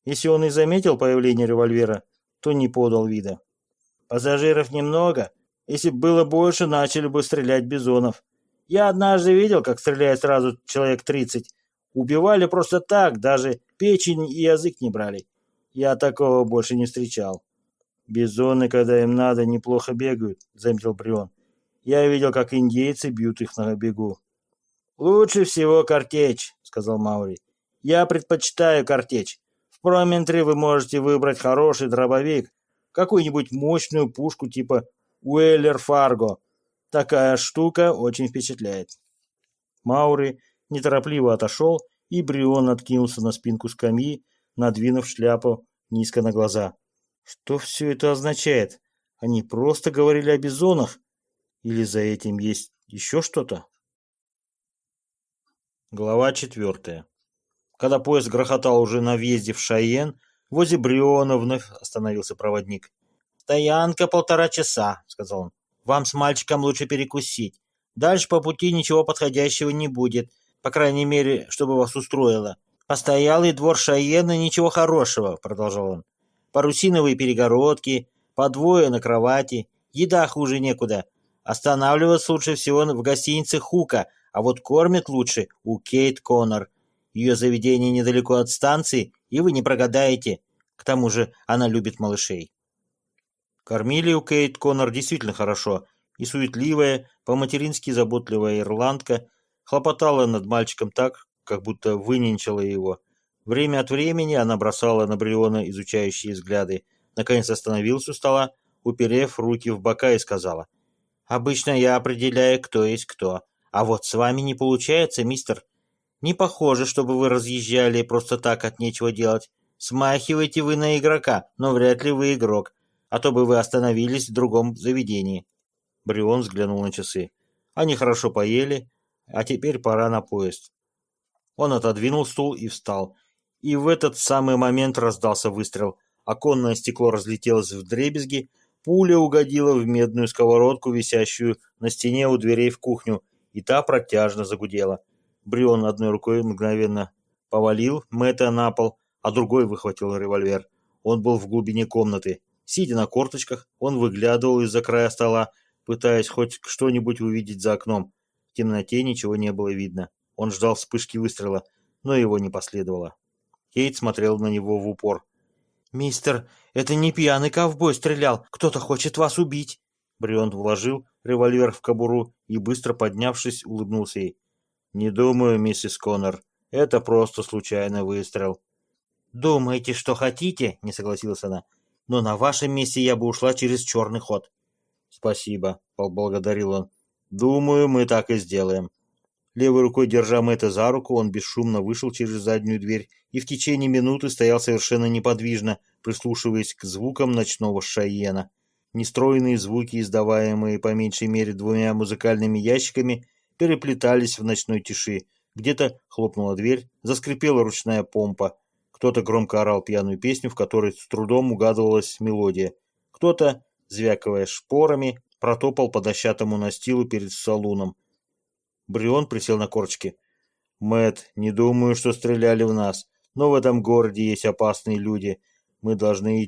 Если он и заметил появление револьвера, то не подал вида. «Пассажиров немного. Если бы было больше, начали бы стрелять бизонов. Я однажды видел, как стреляет сразу человек тридцать. Убивали просто так, даже печень и язык не брали. Я такого больше не встречал. Бизоны, когда им надо, неплохо бегают, заметил Брион. Я видел, как индейцы бьют их на бегу. Лучше всего картечь, сказал Маури. Я предпочитаю картечь. В Прометре вы можете выбрать хороший дробовик, какую-нибудь мощную пушку типа Уэллер Фарго. Такая штука очень впечатляет. Маури неторопливо отошел, и Брион откинулся на спинку скамьи, надвинув шляпу низко на глаза. Что все это означает? Они просто говорили о бизонах? Или за этим есть еще что-то? Глава четвертая. Когда поезд грохотал уже на въезде в Шайен, возле Бриона вновь остановился проводник. «Стоянка полтора часа», — сказал он. «Вам с мальчиком лучше перекусить. Дальше по пути ничего подходящего не будет, по крайней мере, чтобы вас устроило. Постоялый двор Шаена ничего хорошего, продолжал он. Парусиновые перегородки, по двое на кровати, еда хуже некуда. Останавливаться лучше всего в гостинице Хука, а вот кормят лучше у Кейт Коннор. Ее заведение недалеко от станции, и вы не прогадаете. К тому же она любит малышей. Кормили у Кейт Коннор действительно хорошо, и суетливая, по-матерински заботливая ирландка хлопотала над мальчиком так, как будто выненчила его. Время от времени она бросала на Бриона изучающие взгляды. Наконец остановилась у стола, уперев руки в бока и сказала. «Обычно я определяю, кто есть кто. А вот с вами не получается, мистер. Не похоже, чтобы вы разъезжали просто так от нечего делать. Смахиваете вы на игрока, но вряд ли вы игрок. А то бы вы остановились в другом заведении». Брион взглянул на часы. Они хорошо поели, а теперь пора на поезд. Он отодвинул стул и встал. И в этот самый момент раздался выстрел. Оконное стекло разлетелось в дребезги, пуля угодила в медную сковородку, висящую на стене у дверей в кухню, и та протяжно загудела. Брион одной рукой мгновенно повалил Мэтта на пол, а другой выхватил револьвер. Он был в глубине комнаты. Сидя на корточках, он выглядывал из-за края стола, пытаясь хоть что-нибудь увидеть за окном. В темноте ничего не было видно. Он ждал вспышки выстрела, но его не последовало. Кейт смотрел на него в упор. «Мистер, это не пьяный ковбой стрелял. Кто-то хочет вас убить». Брион вложил револьвер в кобуру и, быстро поднявшись, улыбнулся ей. «Не думаю, миссис Коннор. Это просто случайный выстрел». «Думаете, что хотите?» — не согласилась она. «Но на вашем месте я бы ушла через черный ход». «Спасибо», — поблагодарил он. Думаю, мы так и сделаем. Левой рукой держа Мэтта за руку, он бесшумно вышел через заднюю дверь и в течение минуты стоял совершенно неподвижно, прислушиваясь к звукам ночного шайена. Нестроенные звуки, издаваемые по меньшей мере двумя музыкальными ящиками, переплетались в ночной тиши. Где-то хлопнула дверь, заскрипела ручная помпа. Кто-то громко орал пьяную песню, в которой с трудом угадывалась мелодия. Кто-то, звякивая шпорами, протопал по дощатому настилу перед салуном. Брион присел на корочки. Мэт, не думаю, что стреляли в нас, но в этом городе есть опасные люди. Мы должны